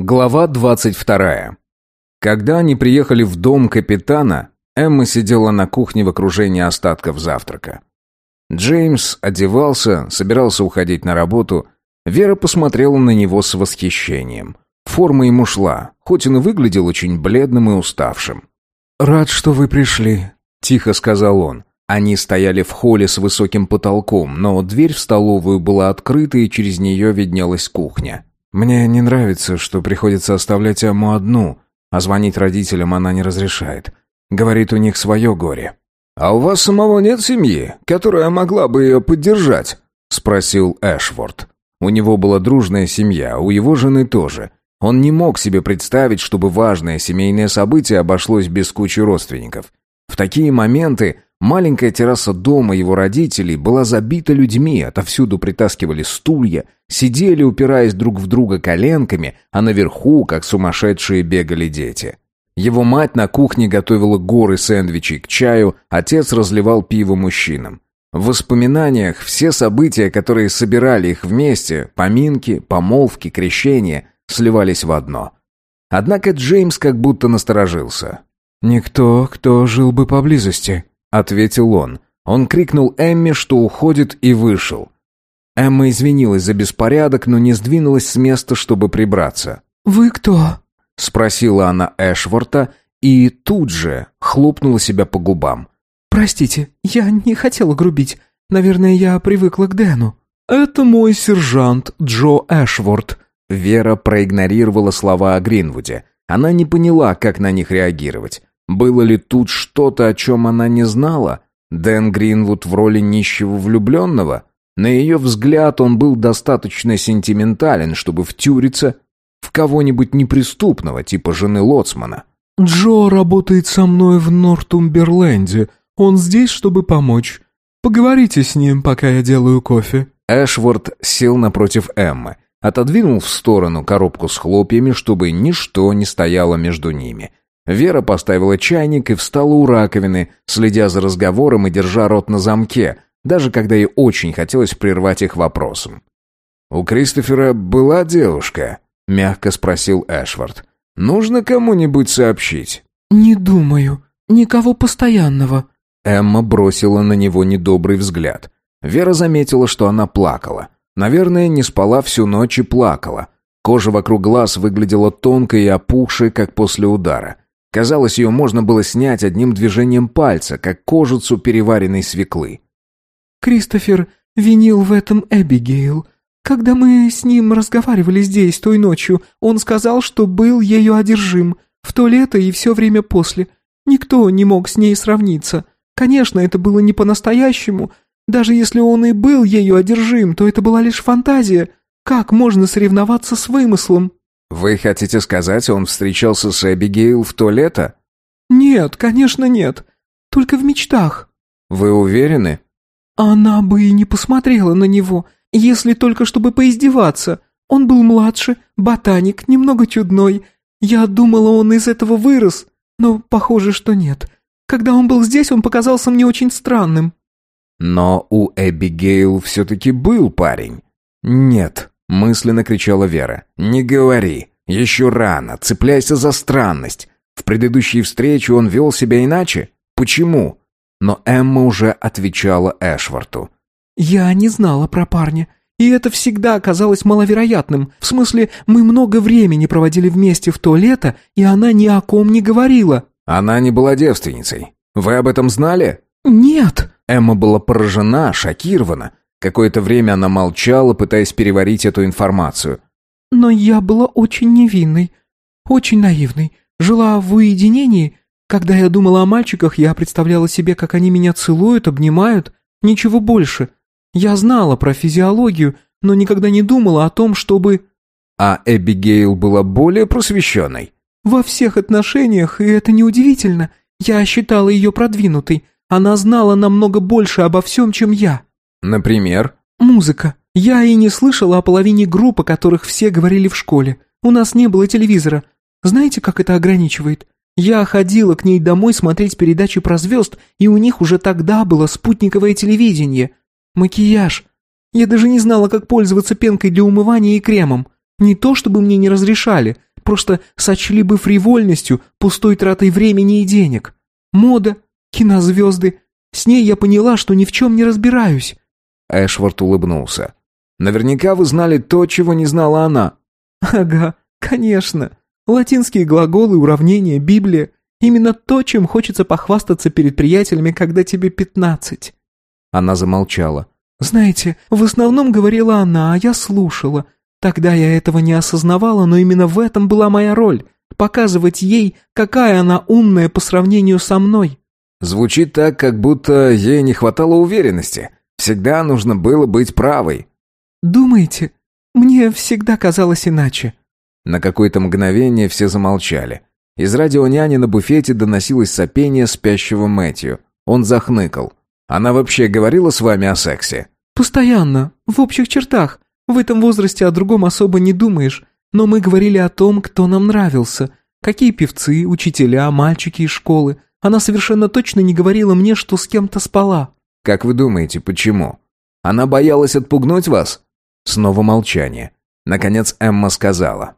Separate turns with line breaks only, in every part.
Глава 22. Когда они приехали в дом капитана, Эмма сидела на кухне в окружении остатков завтрака. Джеймс одевался, собирался уходить на работу. Вера посмотрела на него с восхищением. Форма ему шла, хоть он и выглядел очень бледным и уставшим. «Рад, что вы пришли», — тихо сказал он. Они стояли в холле с высоким потолком, но дверь в столовую была открыта, и через нее виднелась кухня. Мне не нравится, что приходится оставлять Эмму одну, а звонить родителям она не разрешает. Говорит, у них свое горе. «А у вас самого нет семьи, которая могла бы ее поддержать?» — спросил Эшворт. У него была дружная семья, у его жены тоже. Он не мог себе представить, чтобы важное семейное событие обошлось без кучи родственников. В такие моменты Маленькая терраса дома его родителей была забита людьми, отовсюду притаскивали стулья, сидели, упираясь друг в друга коленками, а наверху, как сумасшедшие, бегали дети. Его мать на кухне готовила горы сэндвичей к чаю, отец разливал пиво мужчинам. В воспоминаниях все события, которые собирали их вместе, поминки, помолвки, крещения, сливались в одно. Однако Джеймс как будто насторожился. «Никто, кто жил бы поблизости», — ответил он. Он крикнул Эмме, что уходит, и вышел. Эмма извинилась за беспорядок, но не сдвинулась с места, чтобы прибраться.
«Вы кто?»
— спросила она Эшворта и тут же хлопнула себя по губам.
«Простите, я не хотела грубить. Наверное, я привыкла к Дэну».
«Это мой сержант Джо Эшворт». Вера проигнорировала слова о Гринвуде. Она не поняла, как на них реагировать. Было ли тут что-то, о чем она не знала? Дэн Гринвуд в роли нищего влюбленного? На ее взгляд он был достаточно сентиментален, чтобы втюриться в кого-нибудь неприступного, типа жены Лоцмана.
«Джо работает со мной в Нортумберленде. Он здесь, чтобы помочь. Поговорите с ним, пока я делаю кофе».
Эшворд сел напротив Эммы, отодвинул в сторону коробку с хлопьями, чтобы ничто не стояло между ними. Вера поставила чайник и встала у раковины, следя за разговором и держа рот на замке, даже когда ей очень хотелось прервать их вопросом. «У Кристофера была девушка?» — мягко спросил Эшвард. «Нужно кому-нибудь сообщить?»
«Не думаю. Никого постоянного».
Эмма бросила на него недобрый взгляд. Вера заметила, что она плакала. Наверное, не спала всю ночь и плакала. Кожа вокруг глаз выглядела тонкой и опухшей, как после удара. Казалось, ее можно было снять одним движением пальца, как кожицу переваренной свеклы.
«Кристофер винил в этом Эбигейл. Когда мы с ним разговаривали здесь той ночью, он сказал, что был ею одержим. В то лето и все время после. Никто не мог с ней сравниться. Конечно, это было не по-настоящему. Даже если он и был ею одержим, то это была лишь фантазия. Как можно соревноваться с вымыслом?»
«Вы хотите сказать, он встречался с Эбигейл в то лето?»
«Нет, конечно нет. Только в мечтах».
«Вы уверены?»
«Она бы и не посмотрела на него, если только чтобы поиздеваться. Он был младше, ботаник, немного чудной. Я думала, он из этого вырос, но похоже, что нет. Когда он был здесь, он показался мне очень странным».
«Но у Эбигейл все-таки был парень». «Нет», Мысленно кричала Вера. «Не говори! Еще рано! Цепляйся за странность! В предыдущей встрече он вел себя иначе? Почему?» Но Эмма уже отвечала Эшварту.
«Я не знала про парня. И это всегда казалось маловероятным. В смысле, мы много времени проводили вместе в то лето, и она ни о ком не говорила».
«Она не была девственницей. Вы об этом знали?»
«Нет».
Эмма была поражена, шокирована. Какое-то время она молчала, пытаясь переварить эту информацию.
«Но я была очень невинной, очень наивной. Жила в уединении. Когда я думала о мальчиках, я представляла себе, как они меня целуют, обнимают. Ничего больше. Я знала про физиологию, но никогда не думала о том, чтобы...»
А Эбигейл была более просвещенной?
«Во всех отношениях, и это неудивительно. Я считала ее продвинутой. Она знала намного больше обо всем, чем я».
Например?
Музыка. Я и не слышала о половине групп, о которых все говорили в школе. У нас не было телевизора. Знаете, как это ограничивает? Я ходила к ней домой смотреть передачи про звезд, и у них уже тогда было спутниковое телевидение. Макияж. Я даже не знала, как пользоваться пенкой для умывания и кремом. Не то, чтобы мне не разрешали. просто сочли бы фривольностью, пустой тратой времени и денег. Мода, кинозвезды. С ней я поняла, что ни в чем не разбираюсь».
Эшвард улыбнулся. «Наверняка вы знали то, чего не знала она».
«Ага, конечно. Латинские глаголы, уравнения, Библия. Именно то, чем хочется похвастаться перед приятелями, когда тебе пятнадцать».
Она замолчала.
«Знаете, в основном говорила она, а я слушала. Тогда я этого не осознавала, но именно в этом была моя роль — показывать ей, какая она умная по сравнению со мной».
Звучит так, как будто ей не хватало уверенности. Всегда нужно было быть правой.
«Думаете? Мне всегда казалось иначе».
На какое-то мгновение все замолчали. Из радионяни на буфете доносилось сопение спящего Мэтью. Он захныкал. «Она вообще говорила с вами о сексе?»
«Постоянно, в общих чертах. В этом возрасте о другом особо не думаешь. Но мы говорили о том, кто нам нравился. Какие певцы, учителя, мальчики из школы. Она совершенно точно не говорила мне, что с кем-то спала».
«Как вы думаете, почему? Она боялась отпугнуть вас?» Снова молчание. Наконец Эмма сказала.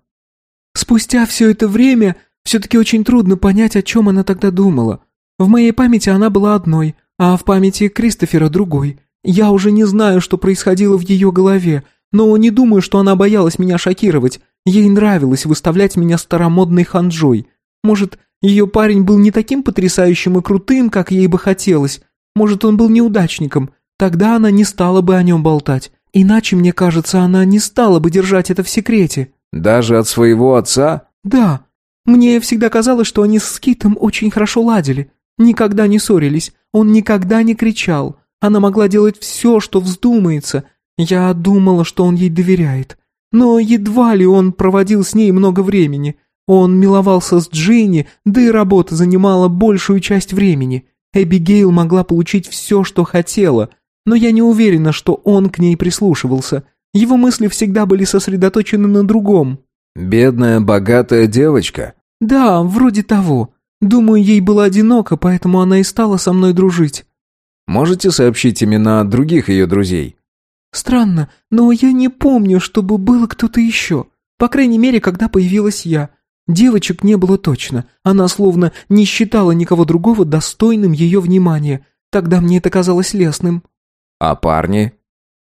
«Спустя все это время все-таки очень трудно понять, о чем она тогда думала. В моей памяти она была одной, а в памяти Кристофера другой. Я уже не знаю, что происходило в ее голове, но не думаю, что она боялась меня шокировать. Ей нравилось выставлять меня старомодной ханжой. Может, ее парень был не таким потрясающим и крутым, как ей бы хотелось. Может, он был неудачником. Тогда она не стала бы о нем болтать. Иначе, мне кажется, она не стала бы держать это в секрете».
«Даже от своего отца?»
«Да. Мне всегда казалось, что они с Китом очень хорошо ладили. Никогда не ссорились. Он никогда не кричал. Она могла делать все, что вздумается. Я думала, что он ей доверяет. Но едва ли он проводил с ней много времени. Он миловался с Джинни, да и работа занимала большую часть времени. Эбигейл могла получить все, что хотела, но я не уверена, что он к ней прислушивался. Его мысли всегда были сосредоточены на другом.
«Бедная, богатая девочка?»
«Да, вроде того. Думаю, ей было одиноко, поэтому она и стала со мной дружить».
«Можете сообщить имена других ее друзей?»
«Странно, но я не помню, чтобы был кто-то еще. По крайней мере, когда появилась я. Девочек не было точно. Она словно не считала никого другого достойным ее внимания. Тогда мне это казалось лестным.
А парни?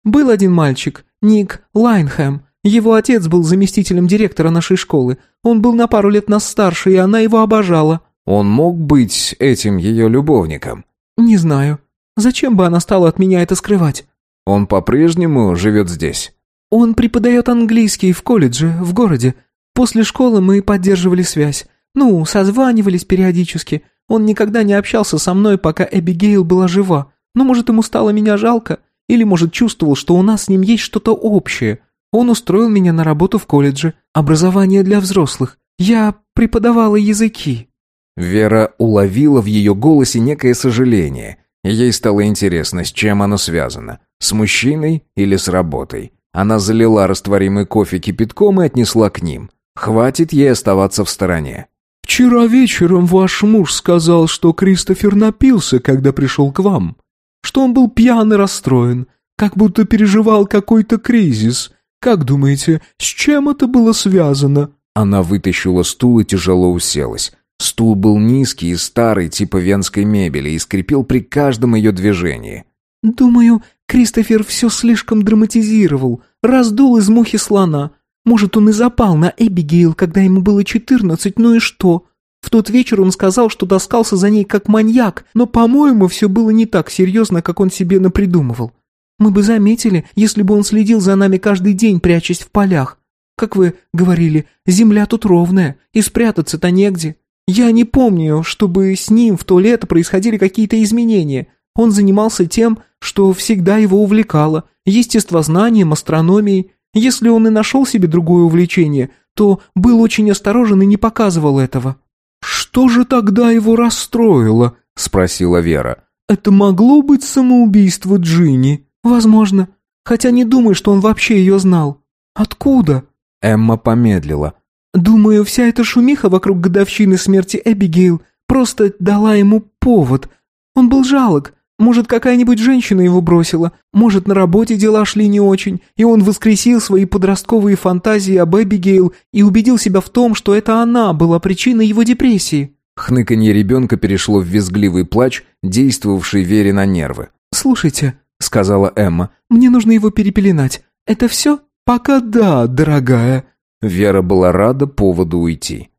Был один мальчик, Ник Лайнхэм. Его отец был заместителем директора нашей школы. Он был на пару лет нас старше, и она его обожала.
Он мог быть этим ее любовником?
Не знаю. Зачем бы она стала от меня это скрывать?
Он по-прежнему живет здесь?
Он преподает английский в колледже, в городе. После школы мы поддерживали связь. Ну, созванивались периодически. Он никогда не общался со мной, пока Эбигейл была жива. Но, может, ему стало меня жалко? Или, может, чувствовал, что у нас с ним есть что-то общее? Он устроил меня на работу в колледже. Образование для взрослых. Я преподавала языки».
Вера уловила в ее голосе некое сожаление. Ей стало интересно, с чем оно связано. С мужчиной или с работой? Она залила растворимый кофе кипятком и отнесла к ним. Хватит ей оставаться в стороне.
«Вчера вечером ваш муж сказал, что Кристофер напился, когда пришел к вам. Что он был пьян и расстроен, как будто переживал какой-то кризис. Как думаете, с чем это было связано?»
Она вытащила стул и тяжело уселась. Стул был низкий и старый, типа венской мебели, и скрипел при каждом ее движении.
«Думаю, Кристофер все слишком драматизировал, раздул из мухи слона. Может, он и запал на Эбигейл, когда ему было четырнадцать, ну и что? В тот вечер он сказал, что таскался за ней как маньяк, но, по-моему, все было не так серьезно, как он себе напридумывал. Мы бы заметили, если бы он следил за нами каждый день, прячась в полях. Как вы говорили, земля тут ровная, и спрятаться-то негде. Я не помню, чтобы с ним в то лето происходили какие-то изменения. Он занимался тем, что всегда его увлекало, естествознанием, астрономией. Если он и нашел себе другое увлечение, то был очень осторожен и не показывал этого».
«Что же тогда его расстроило?» — спросила Вера.
«Это могло быть самоубийство Джинни?» «Возможно. Хотя не думаю, что он вообще ее знал. Откуда?»
Эмма помедлила.
«Думаю, вся эта шумиха вокруг годовщины смерти Эбигейл просто дала ему повод. Он был жалок. Может, какая-нибудь женщина его бросила. Может, на работе дела шли не очень, и он воскресил свои подростковые фантазии об Эбигейл и убедил себя в том, что это она была причиной его депрессии».
Хныканье ребенка перешло в визгливый плач, действовавший Вере на нервы.
«Слушайте», — сказала Эмма, — «мне нужно его перепеленать. Это все?» «Пока да, дорогая».
Вера была рада поводу уйти.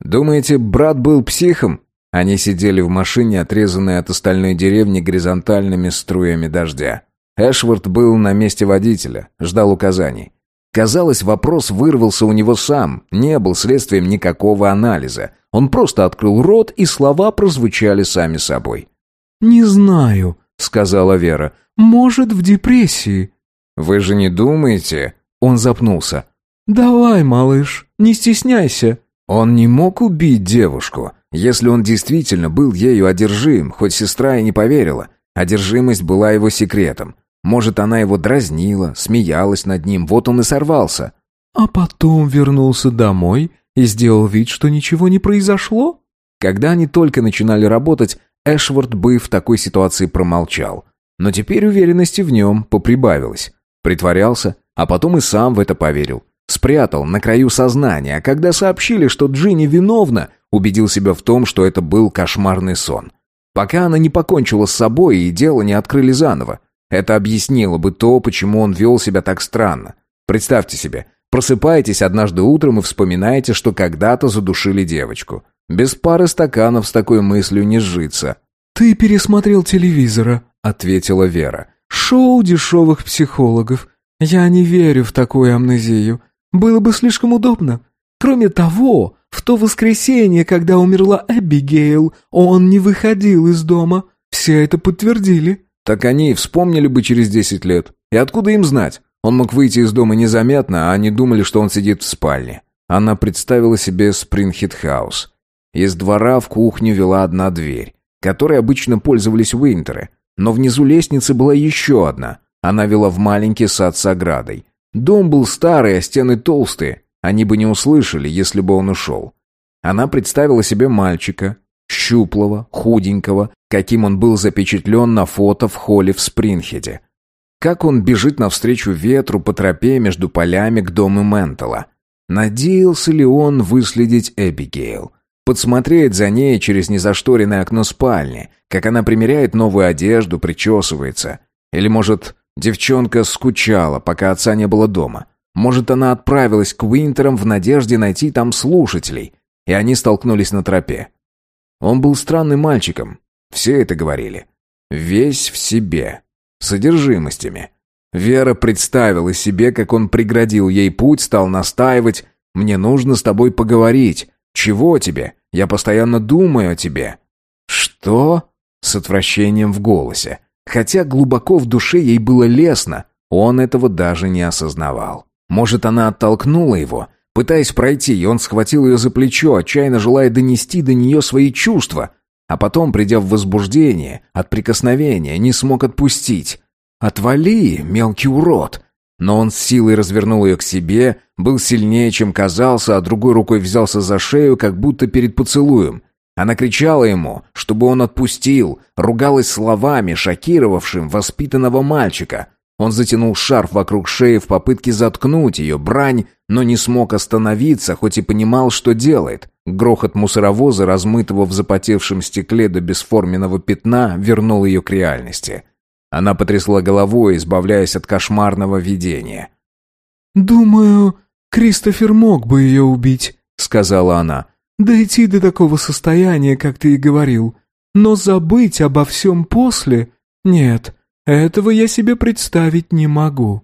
«Думаете, брат был психом?» Они сидели в машине, отрезанной от остальной деревни горизонтальными струями дождя. Эшвард был на месте водителя, ждал указаний. Казалось, вопрос вырвался у него сам, не был следствием никакого анализа. Он просто открыл рот, и слова прозвучали сами собой.
«Не знаю», — сказала Вера. «Может, в депрессии».
«Вы же не думаете?» Он запнулся.
«Давай, малыш, не стесняйся».
Он не мог убить девушку, если он действительно был ею одержим, хоть сестра и не поверила. Одержимость была его секретом. Может, она его дразнила, смеялась над ним, вот он и сорвался.
А потом вернулся домой и сделал вид, что ничего не произошло?
Когда они только начинали работать, Эшвард бы в такой ситуации промолчал. Но теперь уверенности в нем поприбавилось. Притворялся, а потом и сам в это поверил. Спрятал на краю сознания, а когда сообщили, что Джинни виновна, убедил себя в том, что это был кошмарный сон. Пока она не покончила с собой и дело не открыли заново. Это объяснило бы то, почему он вел себя так странно. Представьте себе, просыпаетесь однажды утром и вспоминаете, что когда-то задушили девочку. Без пары стаканов с такой мыслью не сжиться.
«Ты пересмотрел телевизора», — ответила Вера. «Шоу дешевых психологов. Я не верю в такую амнезию. Было бы слишком удобно. Кроме того, в то воскресенье, когда умерла Эбигейл, он не выходил из дома. Все это подтвердили.
Так они и вспомнили бы через десять лет. И откуда им знать? Он мог выйти из дома незаметно, а они думали, что он сидит в спальне. Она представила себе Спрингхит-хаус. Из двора в кухню вела одна дверь, которой обычно пользовались Уинтеры. Но внизу лестницы была еще одна. Она вела в маленький сад с оградой. Дом был старый, а стены толстые. Они бы не услышали, если бы он ушел. Она представила себе мальчика, щуплого, худенького, каким он был запечатлен на фото в холле в Спрингхеде. Как он бежит навстречу ветру по тропе между полями к дому Ментала. Надеялся ли он выследить Эбигейл? Подсмотреть за ней через незашторенное окно спальни, как она примеряет новую одежду, причесывается. Или, может, Девчонка скучала, пока отца не было дома. Может, она отправилась к Уинтерам в надежде найти там слушателей, и они столкнулись на тропе. Он был странным мальчиком, все это говорили. Весь в себе, с одержимостями. Вера представила себе, как он преградил ей путь, стал настаивать «Мне нужно с тобой поговорить. Чего тебе? Я постоянно думаю о тебе». «Что?» — с отвращением в голосе. Хотя глубоко в душе ей было лестно, он этого даже не осознавал. Может, она оттолкнула его, пытаясь пройти, и он схватил ее за плечо, отчаянно желая донести до нее свои чувства, а потом, придя в возбуждение от прикосновения, не смог отпустить. «Отвали, мелкий урод!» Но он с силой развернул ее к себе, был сильнее, чем казался, а другой рукой взялся за шею, как будто перед поцелуем. Она кричала ему, чтобы он отпустил, ругалась словами, шокировавшим воспитанного мальчика. Он затянул шарф вокруг шеи в попытке заткнуть ее брань, но не смог остановиться, хоть и понимал, что делает. Грохот мусоровоза, размытого в запотевшем стекле до бесформенного пятна, вернул ее к реальности. Она потрясла головой, избавляясь от кошмарного видения.
«Думаю, Кристофер мог бы ее убить», — сказала она. Дойти до такого состояния, как ты и говорил. Но забыть обо всем после... Нет, этого я себе представить не могу».